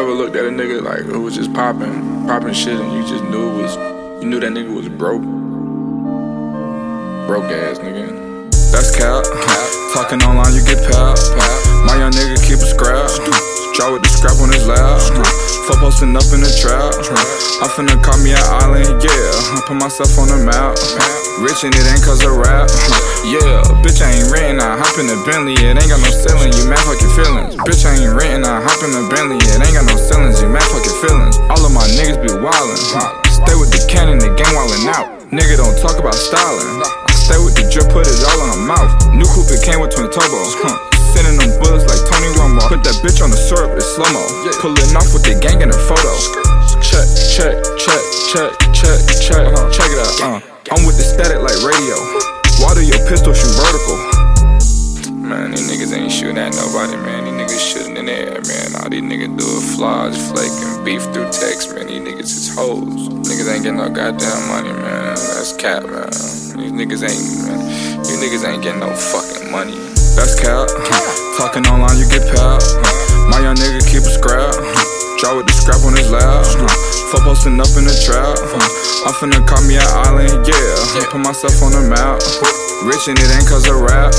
looked at a nigga like who was just popping, popping shit, and you just knew it was, you knew that nigga was broke, broke ass nigga. That's cap. Talking online, you get pap. My young nigga keep a scrap. Draw with the scrap on his lap. Fuck posting up in the trap. I finna call me an island, yeah. I put myself on the map. Rich and it ain't cause of rap. Yeah, bitch, I ain't renting. I hop in the Bentley, it ain't got no ceiling. You mad fuck your feelings. Bitch, I ain't renting. I hop in the Bentley, it ain't got no ceilings. You mad fuck your feelings. All of my niggas be wildin'. Stay with the cannon, the gang wildin' out. Nigga don't talk about styling. I stay with the drip, put it all in her mouth. New coupe, it came with twin turbo. Huh. Sending them bullets like Tony Romo. Put that bitch on the syrup, it's slow mo. Pullin' off with the gang in a photo. Check, check, check, check, check, check. Check it out. Uh. I'm with the static like radio. Water your pistol, shoot vertical. Man, these niggas ain't shooting at nobody, man. These niggas shooting in the air, man. All these niggas do is flies, flaking, beef through text, man. These niggas is hoes. Niggas ain't getting no goddamn money, man. That's cap, man. These niggas ain't, man. You niggas ain't getting no fucking money. That's cap. Talking online, you get pap. My young nigga keep a Draw with the scrap on his lap. Fuck posting up in the trap. I'm finna call me an island, yeah. Put myself on the map. Rich and it ain't cause of rap.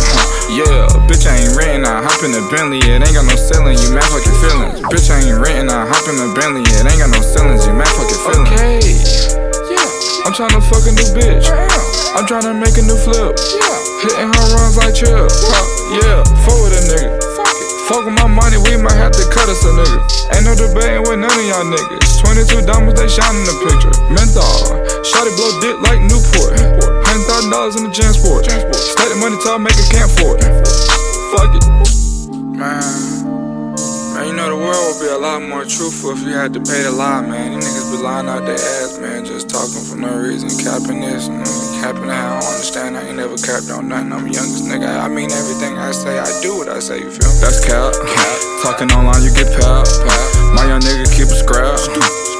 Yeah, bitch, I ain't renting. I hop in the Bentley, it ain't got no ceiling. You mad fuck your feelings. Bitch, I ain't renting. I hop in the Bentley, it ain't got no ceilings. You mad fuck your feelings. Okay. Yeah. I'm tryna fuck a new bitch. I'm tryna make a new flip. Yeah. Hitting her runs like chill. Yeah, fuck with a nigga. Fuck with my money, we might have to cut us a nigga. Ain't no debating with none of y'all niggas. 22 diamonds, they shine in the picture. Menthol, shotty blow dick like Newport. Hundred thousand dollars in the Jansport. State the money talk, make a camp for it. Fuck it. Man. Man, you know the world would be a lot more truthful if you had to pay the lie, man. These niggas be lying out their ass, man, just talking for no reason, capping this and capping that. Understand. I ain't never capped on nothing. I'm the youngest nigga. I mean everything I say. I do what I say. You feel me? That's cap. cap. Talking online, you get pap. My young nigga keep a scrap.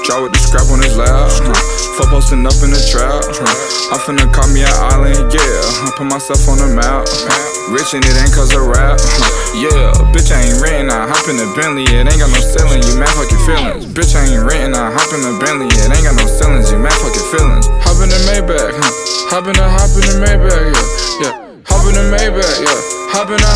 Draw with the scrap on his lap. Fuck posting up in the trap. I finna call me an island, yeah. I put myself on the map. Rich and it ain't cause of rap. Yeah, bitch, I ain't renting. I hop in the Bentley, it ain't got no ceiling. You mad fuck your feelings. Bitch, I ain't renting. I hop in the Bentley, it ain't got no Hop in the hop in the Maybach, yeah, yeah. Hop in the Maybach, yeah. Hop in the